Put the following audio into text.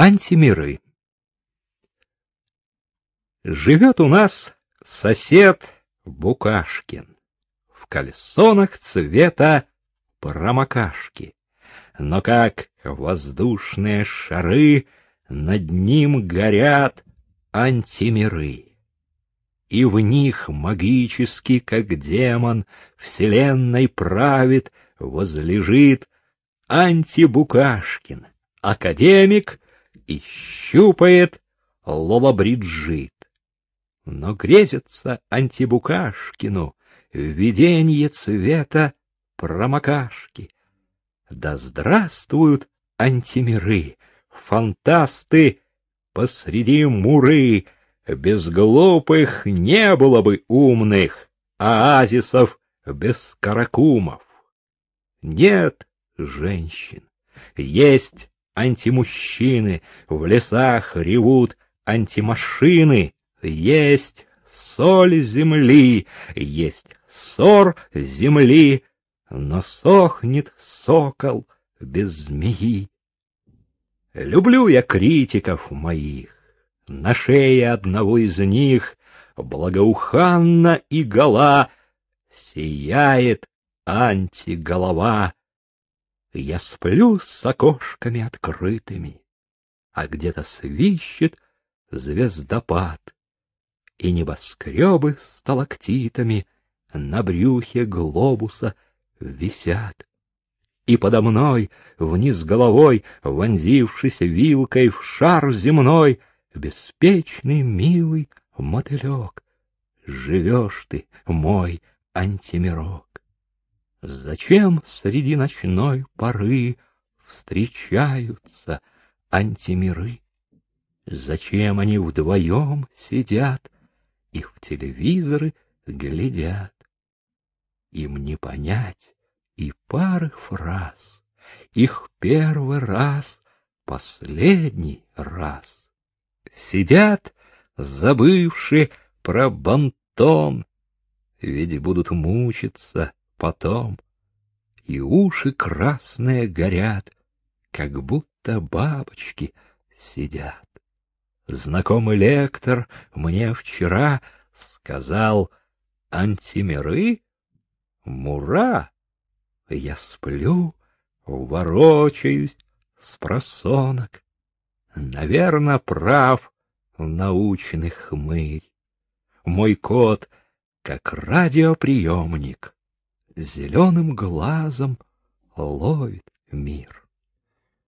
Антимиры. Живет у нас сосед Букашкин в кальсонах цвета промокашки. Но как воздушные шары над ним горят антимиры. И в них магически, как демон, вселенной правит, возлежит антибукашкин, академик и щупает лолобриджит. Но грезится антибукашкину видение цвета промокашки. Да здравствуют антимиры, фантасты посреди муры, без глупых не было бы умных оазисов без каракумов. Нет женщин, есть антимужчины, в лесах ревут антимашины, есть соль земли, есть ссор земли, но сохнет сокол без змеи. Люблю я критиков моих, на шее одного из них благоуханна и гола сияет антиголова. Я сплю с окошками открытыми, а где-то свищет звездопад, и небоскребы сталактитами на брюхе глобуса висят. И подо мной, вниз головой, вонзившись вилкой в шар земной, беспечный, милый мотылек, живешь ты, мой антимирок. Зачем среди ночной поры встречаются антимиры? Зачем они вдвоем сидят и в телевизоры глядят? Им не понять и пары фраз, их первый раз, последний раз. Сидят, забывшие про бантон, ведь будут мучиться потом, и уши красные горят, как будто бабочки сидят. Знакомый лектор мне вчера сказал антимиры, мура. Я сплю, ворочаюсь с просонок. Наверно, прав научный хмырь. Мой кот, как радиоприемник, зеленым глазом ловит мир.